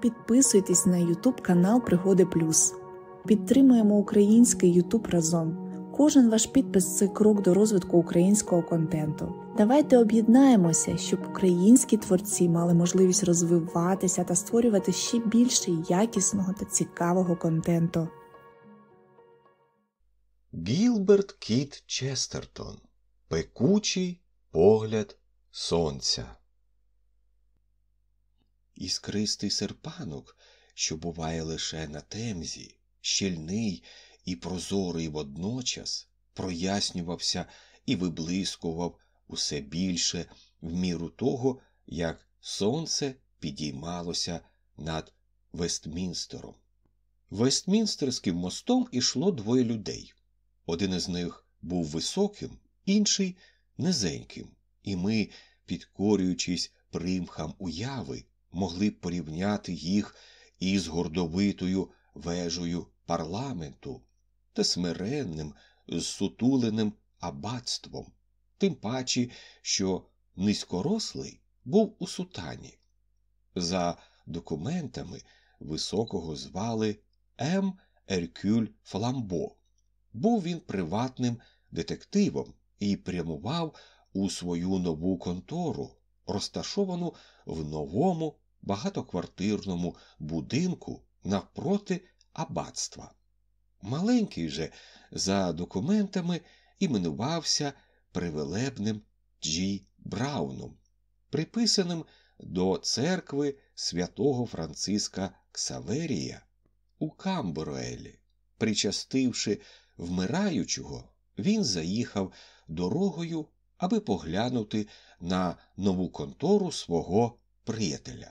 Підписуйтесь на YouTube канал Пригоди Плюс. Підтримуємо український YouTube разом. Кожен ваш підпис це крок до розвитку українського контенту. Давайте об'єднаємося, щоб українські творці мали можливість розвиватися та створювати ще більше якісного та цікавого контенту. Гілберт Кіт Честертон Пекучий погляд сонця. Іскристий серпанок, що буває лише на темзі, щільний і прозорий водночас, прояснювався і виблискував усе більше в міру того, як сонце підіймалося над Вестмінстером. Вестмінстерським мостом ішло двоє людей. Один із них був високим, інший низеньким, і ми, підкорюючись примхам уяви, могли б порівняти їх із гордовитою вежею парламенту та смиренним, зсутуленим аббатством, тим паче, що низькорослий був у сутані. За документами високого звали М. Еркюль Фламбо. Був він приватним детективом і прямував у свою нову контору, розташовану в новому багатоквартирному будинку навпроти аббатства. Маленький же, за документами, іменувався привелебним Джі Брауном, приписаним до церкви святого Франциска Ксаверія у Камбруелі. Причастивши вмираючого, він заїхав дорогою, аби поглянути на нову контору свого приятеля.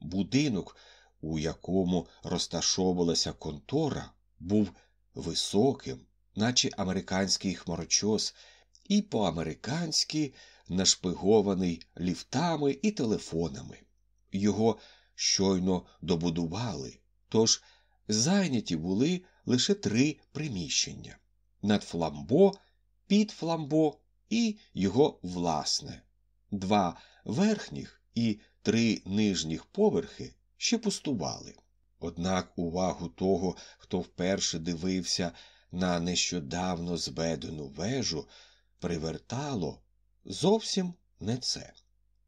Будинок, у якому розташовувалася контора, був високим, наче американський хмарочос, і по-американськи нашпигований ліфтами і телефонами. Його щойно добудували, тож зайняті були лише три приміщення над фламбо, під фламбо і його власне, два верхніх і три нижніх поверхи ще пустували. Однак увагу того, хто вперше дивився на нещодавно зведену вежу, привертало зовсім не це.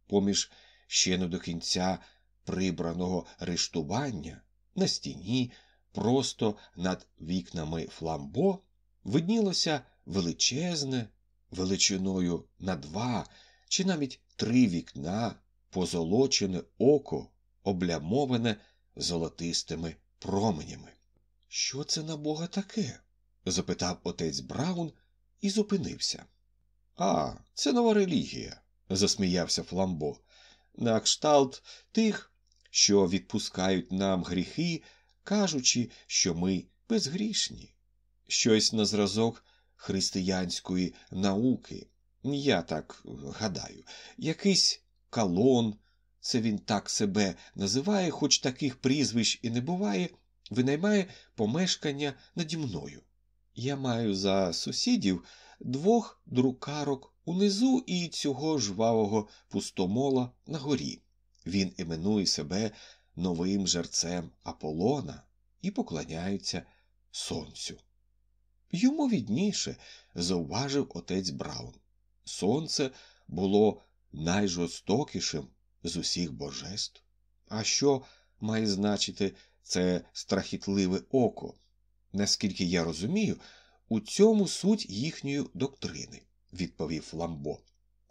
Поміж ще не до кінця прибраного рештування на стіні, просто над вікнами фламбо, виднілося величезне, величиною на два чи навіть три вікна, позолочене око, облямоване золотистими променями. Що це на бога таке? запитав отець Браун і зупинився. А, це нова релігія, засміявся Фламбо. На кшталт тих, що відпускають нам гріхи, кажучи, що ми безгрішні. Щось на зразок християнської науки. Я так гадаю, якийсь калон, це він так себе називає, хоч таких прізвищ і не буває, винаймає помешкання наді мною. Я маю за сусідів двох друкарок унизу і цього жвавого пустомола на горі. Він іменує себе новим жерцем Аполлона і поклоняється сонцю. Йому відніше зауважив отець Браун. Сонце було найжорстокішим з усіх божеств. А що має значити це страхітливе око? Наскільки я розумію, у цьому суть їхньої доктрини, відповів Ламбо.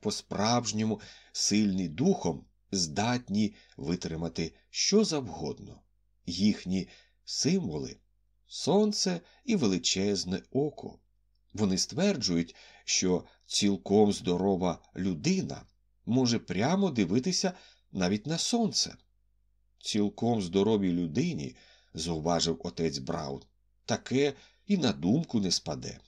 По справжньому сильні духом здатні витримати що завгодно. Їхні символи сонце і величезне око. Вони стверджують, що цілком здорова людина може прямо дивитися навіть на сонце. Цілком здоровій людині, зауважив отець Браун, таке і на думку не спаде.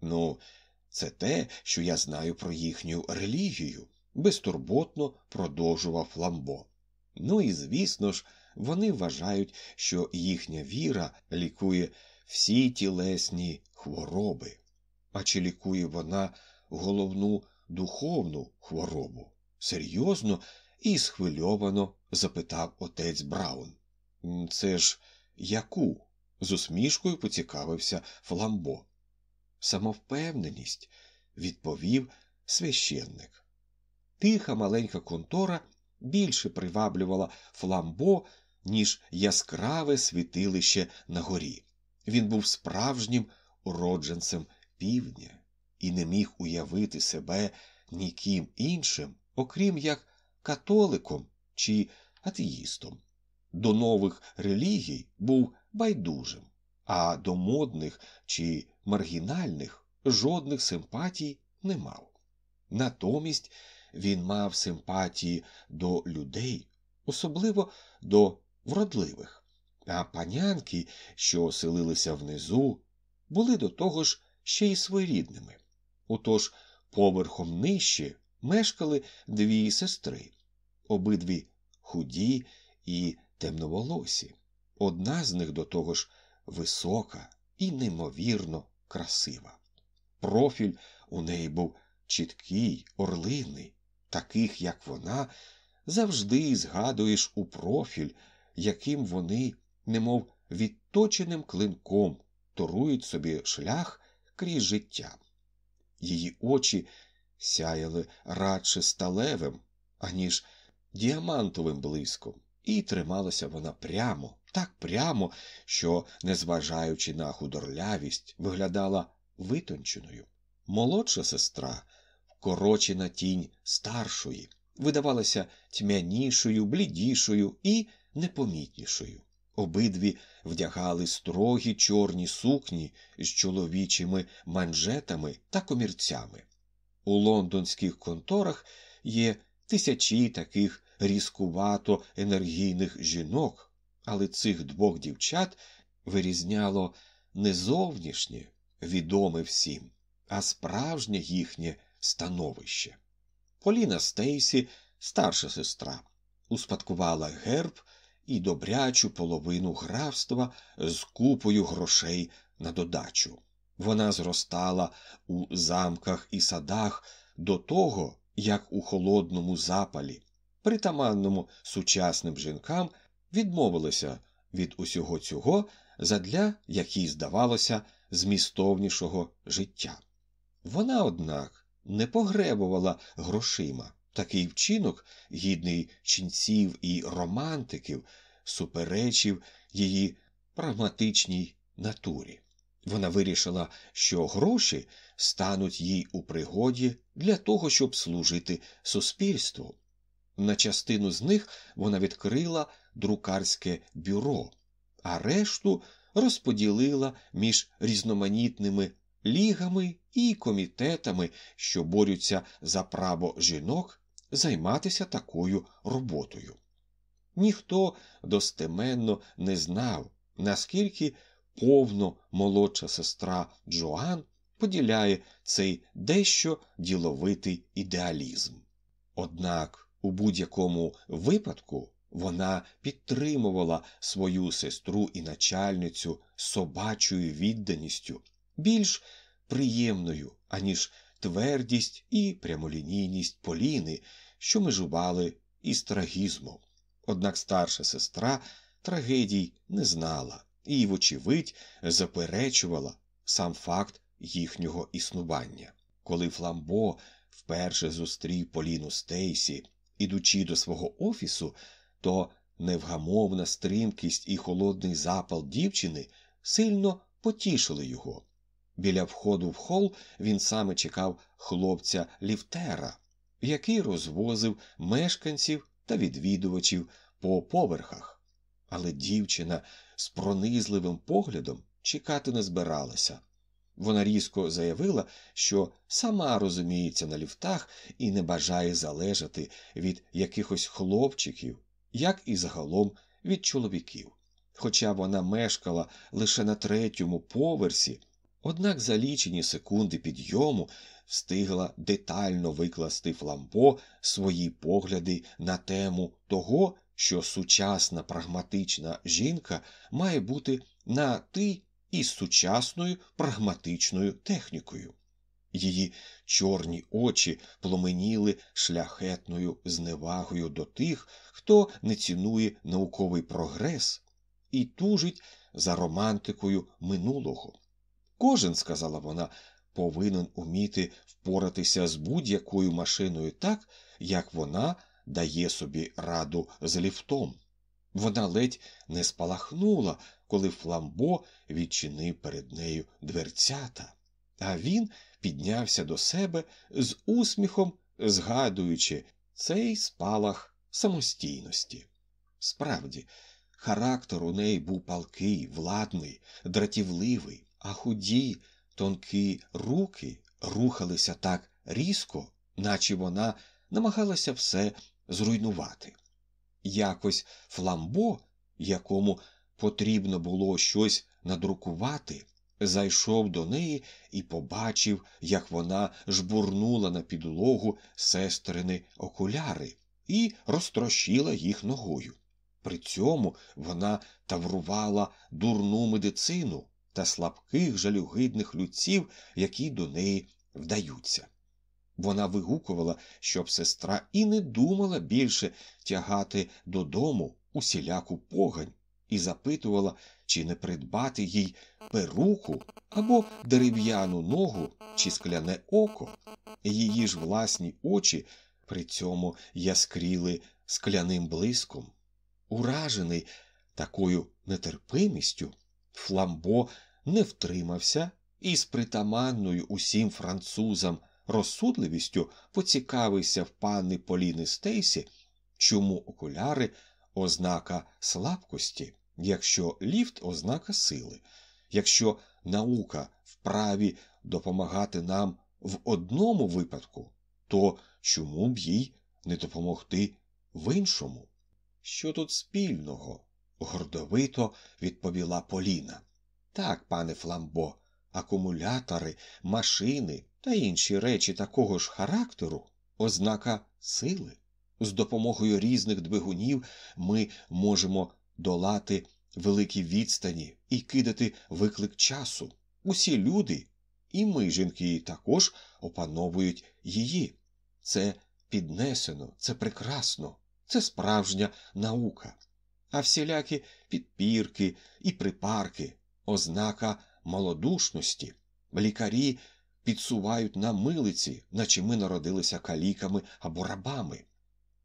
Ну, це те, що я знаю про їхню релігію, безтурботно продовжував Ламбо. Ну і звісно ж, вони вважають, що їхня віра лікує всі тілесні хвороби. А чи лікує вона головну духовну хворобу? Серйозно і схвильовано запитав отець Браун. Це ж яку? з усмішкою поцікавився Фламбо. Самовпевненість, відповів священник. Тиха маленька контора більше приваблювала Фламбо, ніж яскраве світилище на горі. Він був справжнім уродженцем півдня і не міг уявити себе ніким іншим, окрім як католиком чи атеїстом. До нових релігій був байдужим, а до модних чи маргінальних жодних симпатій не мав. Натомість він мав симпатії до людей, особливо до вродливих, а панянки, що оселилися внизу, були до того ж ще й своєрідними. Отож, поверхом нижче мешкали дві сестри, обидві худі і темноволосі. Одна з них до того ж висока і неймовірно красива. Профіль у неї був чіткий, орлиний, таких, як вона, завжди згадуєш у профіль, яким вони, немов відточеним клинком, торують собі шлях крізь життя. Її очі сяяли радше сталевим, аніж діамантовим блиском, і трималася вона прямо, так прямо, що, незважаючи на худорлявість, виглядала витонченою. Молодша сестра, вкорочена тінь старшої, видавалася тьмянішою, блідішою і непомітнішою. Обидві вдягали строгі чорні сукні з чоловічими манжетами та комірцями. У лондонських конторах є тисячі таких різкувато енергійних жінок, але цих двох дівчат вирізняло не зовнішнє, відоме всім, а справжнє їхнє становище. Поліна Стейсі, старша сестра, успадкувала герб і добрячу половину графства з купою грошей на додачу. Вона зростала у замках і садах до того, як у холодному запалі, притаманному сучасним жінкам, відмовилася від усього цього задля, як їй здавалося, змістовнішого життя. Вона, однак, не погребувала грошима. Такий вчинок, гідний ченців і романтиків, суперечив її прагматичній натурі. Вона вирішила, що гроші стануть їй у пригоді для того, щоб служити суспільству. На частину з них вона відкрила друкарське бюро, а решту розподілила між різноманітними лігами і комітетами, що борються за право жінок займатися такою роботою. Ніхто достеменно не знав, наскільки повно молодша сестра Джоан поділяє цей дещо діловитий ідеалізм. Однак у будь-якому випадку вона підтримувала свою сестру і начальницю собачою відданістю, більш приємною, аніж твердість і прямолінійність Поліни, що межували із трагізмом. Однак старша сестра трагедій не знала і, вочевидь, заперечувала сам факт їхнього існування. Коли Фламбо вперше зустрів Поліну Стейсі, ідучи до свого офісу, то невгамовна стримкість і холодний запал дівчини сильно потішили його. Біля входу в хол він саме чекав хлопця Ліфтера, який розвозив мешканців та відвідувачів по поверхах. Але дівчина з пронизливим поглядом чекати не збиралася. Вона різко заявила, що сама розуміється на ліфтах і не бажає залежати від якихось хлопчиків, як і загалом від чоловіків. Хоча вона мешкала лише на третьому поверсі, однак за лічені секунди підйому встигла детально викласти фламбо свої погляди на тему того, що сучасна прагматична жінка має бути на ти із сучасною прагматичною технікою. Її чорні очі пломеніли шляхетною зневагою до тих, хто не цінує науковий прогрес і тужить за романтикою минулого. Кожен, сказала вона, повинен уміти впоратися з будь-якою машиною так, як вона дає собі раду з ліфтом. Вона ледь не спалахнула, коли Фламбо відчинив перед нею дверцята, а він піднявся до себе з усміхом, згадуючи цей спалах самостійності. Справді, характер у неї був палкий, владний, дратівливий, а худі, тонкі руки рухалися так різко, наче вона намагалася все зруйнувати. Якось Фламбо, якому потрібно було щось надрукувати, зайшов до неї і побачив, як вона жбурнула на підлогу сестрини окуляри і розтрощила їх ногою. При цьому вона таврувала дурну медицину та слабких жалюгидних людців, які до неї вдаються. Вона вигукувала, щоб сестра і не думала більше тягати додому усіляку погань, і запитувала, чи не придбати їй перуку або дерев'яну ногу чи скляне око. Її ж власні очі при цьому яскріли скляним блиском. Уражений такою нетерпимістю, Фламбо не втримався і з притаманною усім французам розсудливістю поцікавився в панни Поліни Стейсі, чому окуляри ознака слабкості, якщо ліфт ознака сили, якщо наука вправі допомагати нам в одному випадку, то чому б їй не допомогти в іншому? Що тут спільного? Гордовито відповіла Поліна. Так, пане Фламбо, акумулятори, машини та інші речі такого ж характеру ознака сили. З допомогою різних двигунів ми можемо долати великі відстані і кидати виклик часу. Усі люди, і ми, жінки, також опановують її. Це піднесено, це прекрасно, це справжня наука. А всілякі підпірки і припарки, ознака малодушності. Лікарі підсувають на милиці, наче ми народилися каліками або рабами.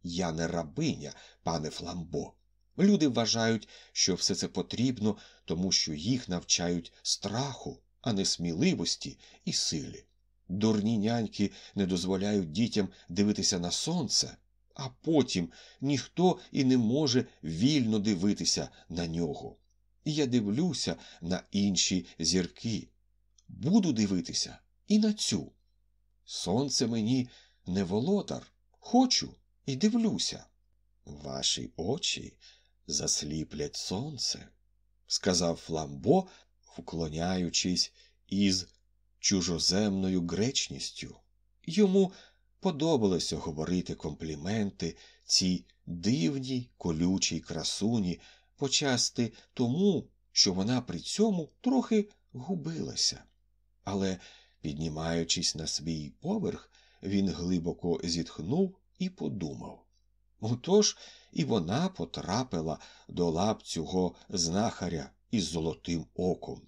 Я не рабиня, пане Фламбо. Люди вважають, що все це потрібно, тому що їх навчають страху, а не сміливості і силі. Дурні няньки не дозволяють дітям дивитися на сонце, а потім ніхто і не може вільно дивитися на нього. І я дивлюся на інші зірки. Буду дивитися і на цю. Сонце мені не володар. Хочу і дивлюся. Ваші очі засліплять сонце, сказав Фламбо, вклоняючись із чужоземною гречністю. Йому подобалося говорити компліменти цій дивній колючій красуні, почасти тому, що вона при цьому трохи губилася. Але, піднімаючись на свій поверх, він глибоко зітхнув і подумав. Отож і вона потрапила до лап цього знахаря із золотим оком.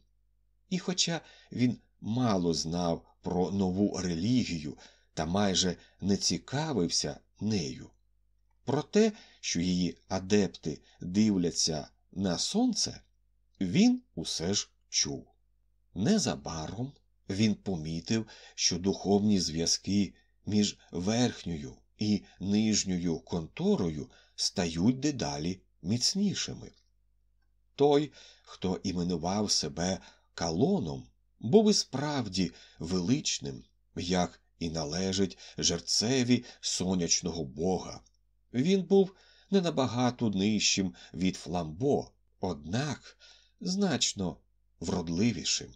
І хоча він мало знав про нову релігію та майже не цікавився нею, про те, що її адепти дивляться на сонце, він усе ж чув. Незабаром він помітив, що духовні зв'язки між верхньою і нижньою конторою стають дедалі міцнішими. Той, хто іменував себе калоном, був і справді величним, як і належить жерцеві сонячного бога. Він був не набагато нижчим від фламбо, однак значно вродливішим,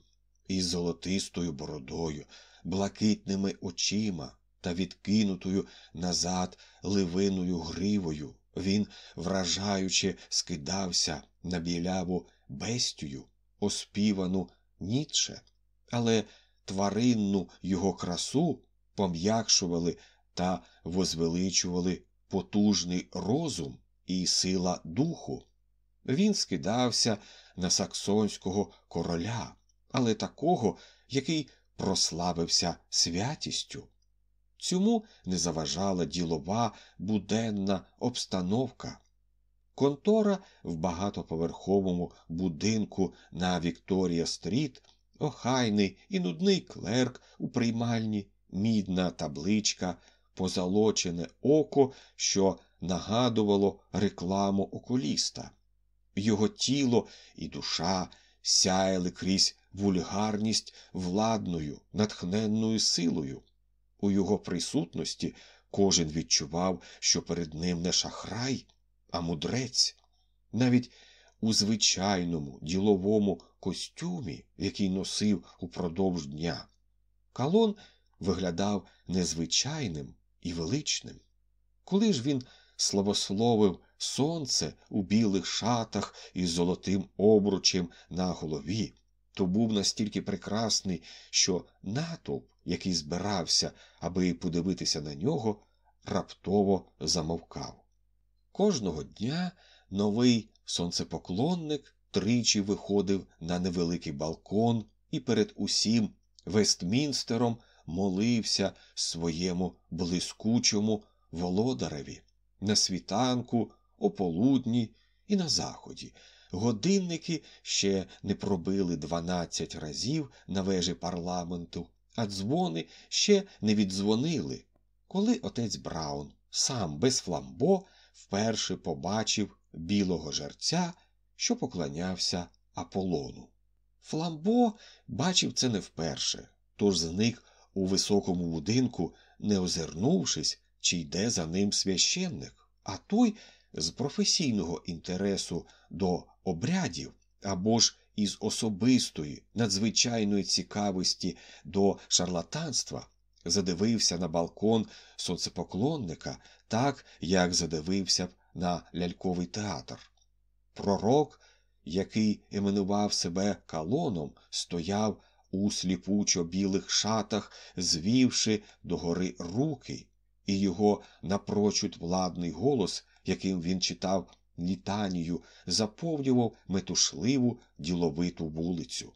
із золотистою бородою, блакитними очима та відкинутою назад ливиною гривою. Він, вражаючи, скидався на біляву бестію, оспівану Ніцше, але тваринну його красу пом'якшували та возвеличували потужний розум і сила духу. Він скидався на саксонського короля, але такого, який прославився святістю. Цьому не заважала ділова буденна обстановка. Контора в багатоповерховому будинку на Вікторія Стріт, охайний і нудний клерк у приймальні, мідна табличка, позолочене око, що нагадувало рекламу окуліста. Його тіло і душа сяяли крізь вульгарність владною, натхненною силою. У його присутності кожен відчував, що перед ним не шахрай, а мудрець. Навіть у звичайному діловому костюмі, який носив упродовж дня, калон виглядав незвичайним і величним. Коли ж він славословив сонце у білих шатах із золотим обручем на голові, то був настільки прекрасний, що натовп, який збирався, аби подивитися на нього, раптово замовкав. Кожного дня новий сонцепоклонник тричі виходив на невеликий балкон і перед усім Вестмінстером молився своєму блискучому володареві на світанку, ополудні і на заході. Годинники ще не пробили дванадцять разів на вежі парламенту, а дзвони ще не віддзвонили, коли отець Браун сам без фламбо вперше побачив білого жерця, що поклонявся Аполлону. Фламбо бачив це не вперше, тож зник у високому будинку, не озирнувшись, чи йде за ним священник, а той з професійного інтересу до обрядів або ж із особистої, надзвичайної цікавості до шарлатанства задивився на балкон сонцепоклонника так, як задивився б на ляльковий театр. Пророк, який іменував себе калоном, стояв у сліпучо білих шатах, звівши догори руки, і його напрочуд владний голос, яким він читав літанію, заповнював метушливу діловиту вулицю.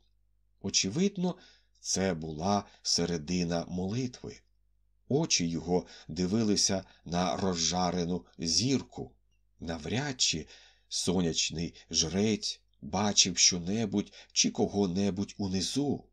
Очевидно, це була середина молитви. Очі його дивилися на розжарену зірку. Навряд чи сонячний жрець бачив щонебудь чи кого-небудь унизу,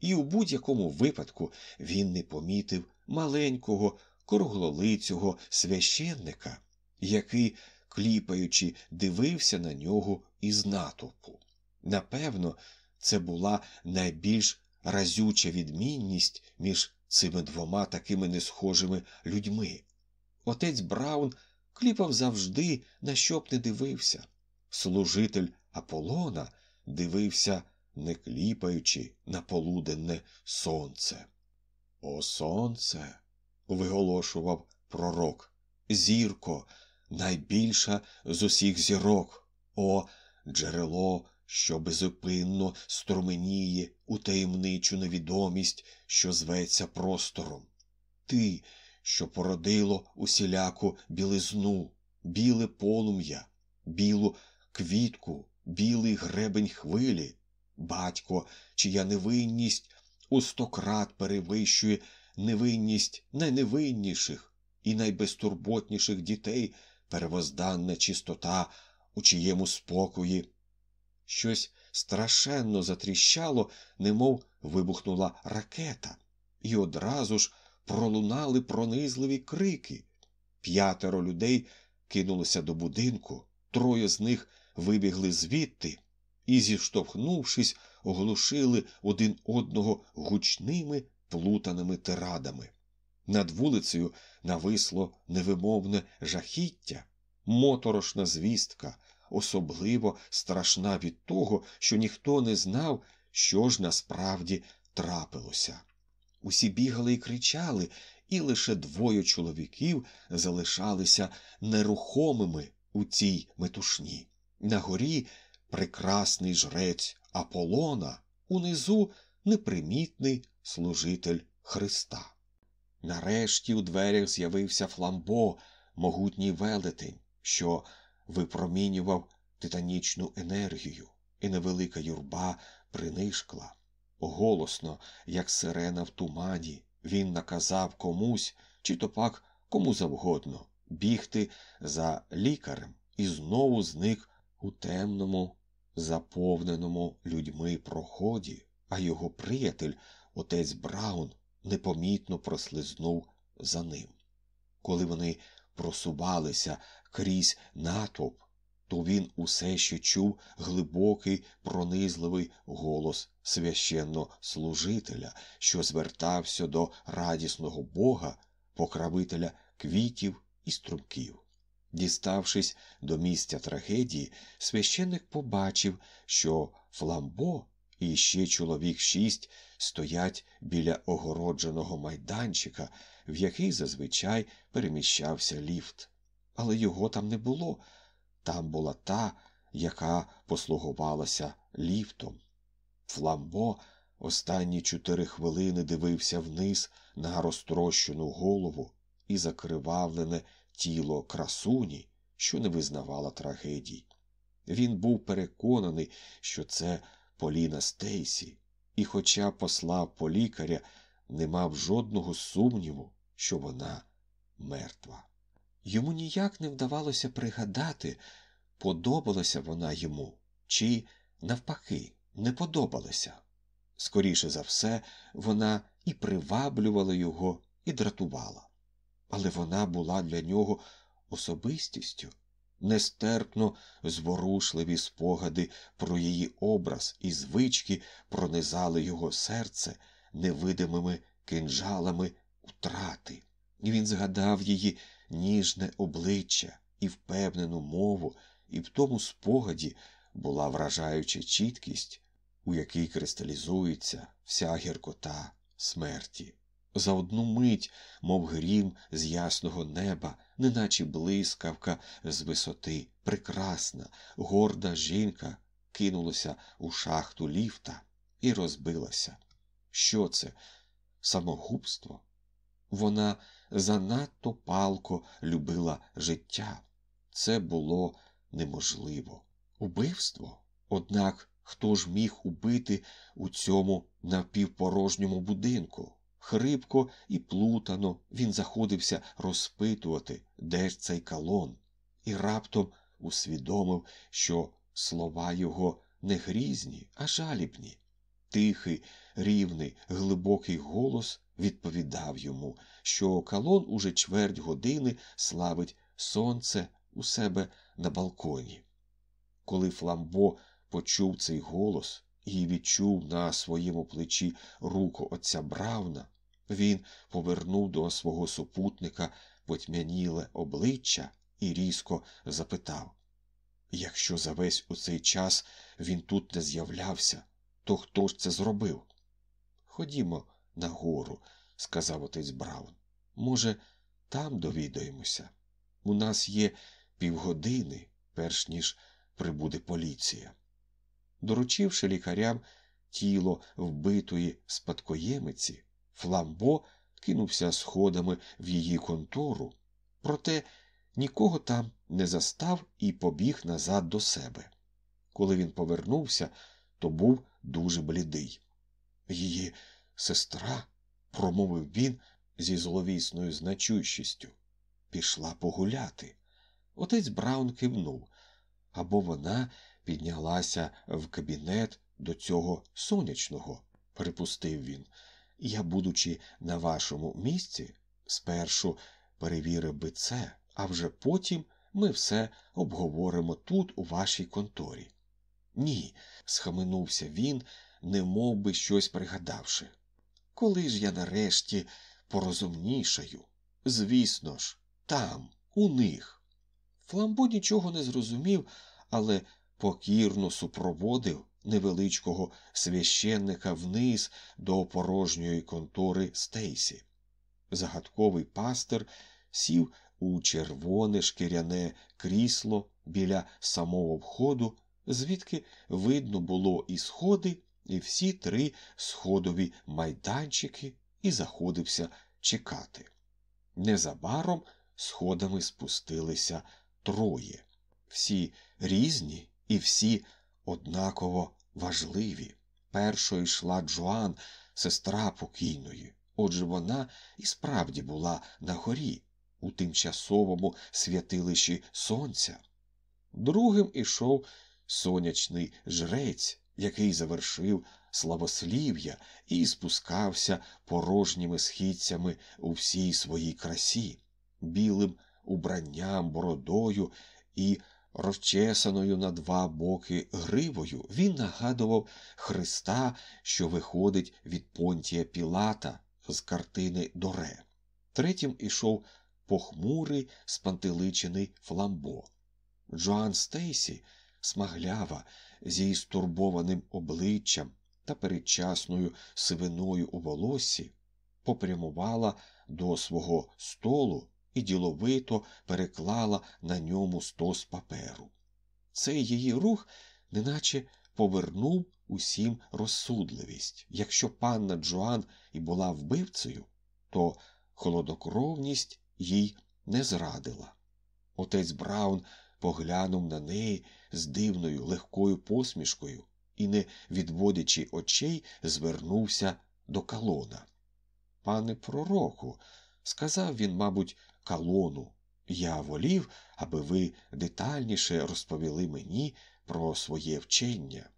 і у будь-якому випадку він не помітив маленького круглолицього священника, який, кліпаючи, дивився на нього із натовпу. Напевно, це була найбільш разюча відмінність між цими двома такими несхожими людьми. Отець Браун кліпав завжди, на що б не дивився. Служитель Аполлона дивився, не кліпаючи на полуденне сонце. О сонце. виголошував пророк. Зірко, найбільша з усіх зірок. О, джерело що безупинно струменіє у таємничу невідомість, що зветься простором. Ти, що породило усіляку білизну, біле полум'я, білу квітку, білий гребень хвилі, батько, чия невинність у сто крат перевищує невинність найневинніших і найбезтурботніших дітей, первозданна чистота, у чиєму спокої Щось страшенно затріщало, немов вибухнула ракета, і одразу ж пролунали пронизливі крики. П'ятеро людей кинулися до будинку, троє з них вибігли звідти і, зіштовхнувшись, оглушили один одного гучними плутаними тирадами. Над вулицею нависло невимовне жахіття, моторошна звістка особливо страшна від того, що ніхто не знав, що ж насправді трапилося. Усі бігали і кричали, і лише двоє чоловіків залишалися нерухомими у цій метушні. На горі прекрасний жрець Аполлона, унизу непримітний служитель Христа. Нарешті у дверях з'явився фламбо, могутній велетень, що випромінював титанічну енергію, і невелика юрба принишкла. Голосно, як сирена в тумані, він наказав комусь, чи то пак кому завгодно, бігти за лікарем і знову зник у темному, заповненому людьми проході, а його приятель, отець Браун, непомітно прослизнув за ним. Коли вони просувалися крізь натовп, то він усе ще чув глибокий, пронизливий голос священнослужителя, що звертався до радісного Бога, покровителя квітів і струмків. Діставшись до місця трагедії, священник побачив, що Фламбо і ще чоловік шість стоять біля огородженого майданчика, в який зазвичай переміщався ліфт. Але його там не було. Там була та, яка послугувалася ліфтом. Фламбо останні чотири хвилини дивився вниз на розтрощену голову і закривавлене тіло красуні, що не визнавала трагедій. Він був переконаний, що це Поліна Стейсі, і, хоча послав по лікаря, не мав жодного сумніву, що вона мертва. Йому ніяк не вдавалося пригадати, подобалася вона йому, чи, навпаки, не подобалася. Скоріше за все, вона і приваблювала його, і дратувала. Але вона була для нього особистістю, нестерпно зворушливі спогади про її образ і звички пронизали його серце невидимими кинджалами утрати. І він згадав її ніжне обличчя і впевнену мову, і в тому спогаді була вражаюча чіткість, у якій кристалізується вся гіркота смерті. За одну мить, мов грім з ясного неба, неначе блискавка з висоти, прекрасна, горда жінка кинулася у шахту ліфта і розбилася. Що це? Самогубство? Вона занадто палко любила життя. Це було неможливо. Убивство? Однак хто ж міг убити у цьому напівпорожньому будинку? Хрипко і плутано він заходився розпитувати, де ж цей калон, і раптом усвідомив, що слова його не грізні, а жалібні. Тихий, рівний, глибокий голос відповідав йому, що калон уже чверть години славить сонце у себе на балконі. Коли Фламбо почув цей голос і відчув на своєму плечі руку отця Брауна, він повернув до свого супутника потьмяніле обличчя і різко запитав Якщо за весь у цей час він тут не з'являвся, то хто ж це зробив? Ходімо нагору, сказав отець Браун. Може, там довідаємося. У нас є півгодини, перш ніж прибуде поліція. Доручивши лікарям тіло вбитої спадкоємиці, Фламбо кинувся сходами в її контору, проте нікого там не застав і побіг назад до себе. Коли він повернувся, то був дуже блідий. Її сестра, промовив він зі зловісною значущістю, пішла погуляти. Отець Браун кивнув, або вона піднялася в кабінет до цього сонячного, припустив він. Я, будучи на вашому місці, спершу перевірив би це, а вже потім ми все обговоримо тут, у вашій конторі. Ні, схаменувся він, не мов би щось пригадавши. Коли ж я нарешті порозумнішаю? Звісно ж, там, у них. Фламбо нічого не зрозумів, але покірно супроводив невеличкого священника вниз до порожньої контори Стейсі. Загадковий пастир сів у червоне шкіряне крісло біля самого входу, звідки видно було і сходи, і всі три сходові майданчики і заходився чекати. Незабаром сходами спустилися троє, всі різні і всі однаково важливі. Першою йшла Джоан, сестра покійної. Отже, вона і справді була на горі, у тимчасовому святилищі сонця. Другим ішов сонячний жрець, який завершив славослів'я і спускався порожніми східцями у всій своїй красі, білим убранням, бородою і розчесаною на два боки гривою, він нагадував Христа, що виходить від Понтія Пілата з картини Доре. Третім ішов похмурий, спантеличений фламбо. Джоан Стейсі, смаглява, зі стурбованим обличчям та передчасною сивиною у волоссі, попрямувала до свого столу і діловито переклала на ньому стос паперу. Цей її рух, неначе повернув усім розсудливість. Якщо панна Джоан і була вбивцею, то холодокровність їй не зрадила. Отець Браун поглянув на неї з дивною легкою посмішкою і, не відводячи очей, звернувся до калона. Пане пророку, сказав він, мабуть, калону, я волів, аби ви детальніше розповіли мені про своє вчення.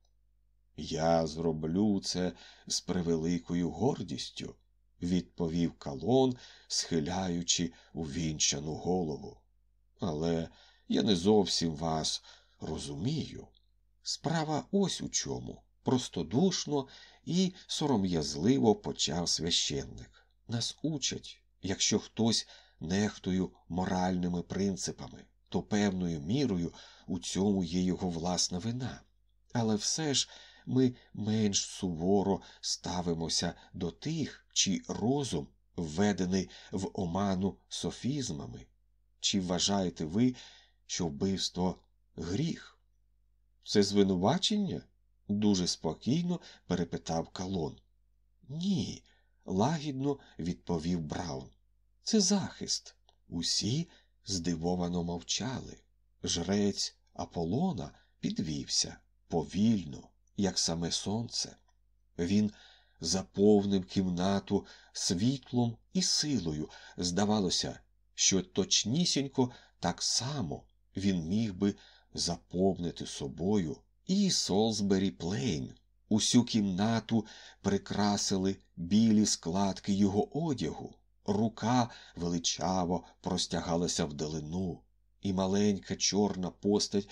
Я зроблю це з превеликою гордістю, відповів калон, схиляючи увінчану голову. Але я не зовсім вас розумію. Справа ось у чому. Простодушно і сором'язливо почав священник. Нас учать, якщо хтось нехтою моральними принципами, то певною мірою у цьому є його власна вина. Але все ж ми менш суворо ставимося до тих, чий розум введений в оману софізмами. Чи вважаєте ви, що вбивство гріх? Це звинувачення? дуже спокійно перепитав Калон. Ні, лагідно відповів Браун. Це захист. Усі здивовано мовчали. Жрець Аполлона підвівся повільно, як саме сонце. Він заповнив кімнату світлом і силою. Здавалося, що точнісінько так само він міг би заповнити собою і Солсбері Плейн. Усю кімнату прикрасили білі складки його одягу, рука величаво простягалася вдалину, і маленька чорна постать